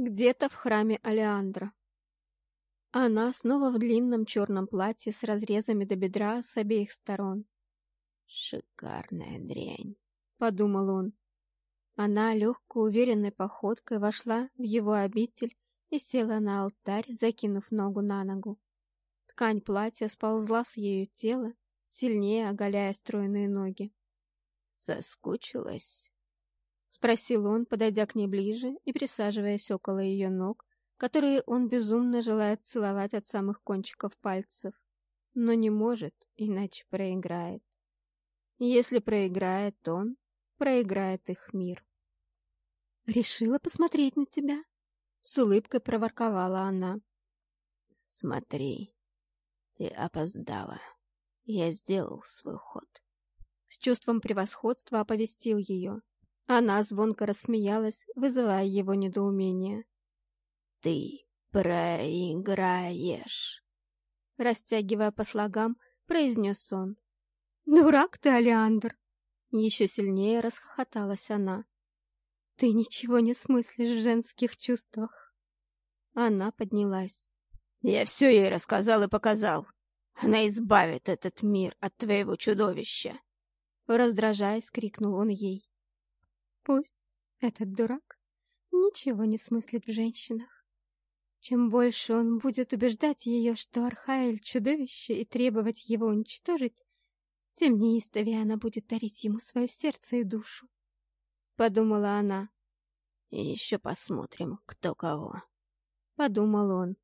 Где-то в храме Алеандра. Она снова в длинном черном платье с разрезами до бедра с обеих сторон. «Шикарная дрянь», — подумал он. Она легкой, уверенной походкой вошла в его обитель и села на алтарь, закинув ногу на ногу. Ткань платья сползла с ее тела, сильнее оголяя стройные ноги. «Соскучилась?» — спросил он, подойдя к ней ближе и присаживаясь около ее ног, которые он безумно желает целовать от самых кончиков пальцев, но не может, иначе проиграет. Если проиграет он, проиграет их мир. «Решила посмотреть на тебя?» — с улыбкой проворковала она. «Смотри, ты опоздала. Я сделал свой ход». С чувством превосходства оповестил ее. Она звонко рассмеялась, вызывая его недоумение. «Ты проиграешь!» Растягивая по слогам, произнес он. «Дурак ты, Алеандр!» Еще сильнее расхохоталась она. «Ты ничего не смыслишь в женских чувствах!» Она поднялась. «Я все ей рассказал и показал. Она избавит этот мир от твоего чудовища!» Раздражаясь, крикнул он ей. Пусть этот дурак ничего не смыслит в женщинах. Чем больше он будет убеждать ее, что Архаэль — чудовище, и требовать его уничтожить, тем неистовее она будет дарить ему свое сердце и душу. Подумала она. И еще посмотрим, кто кого. Подумал он.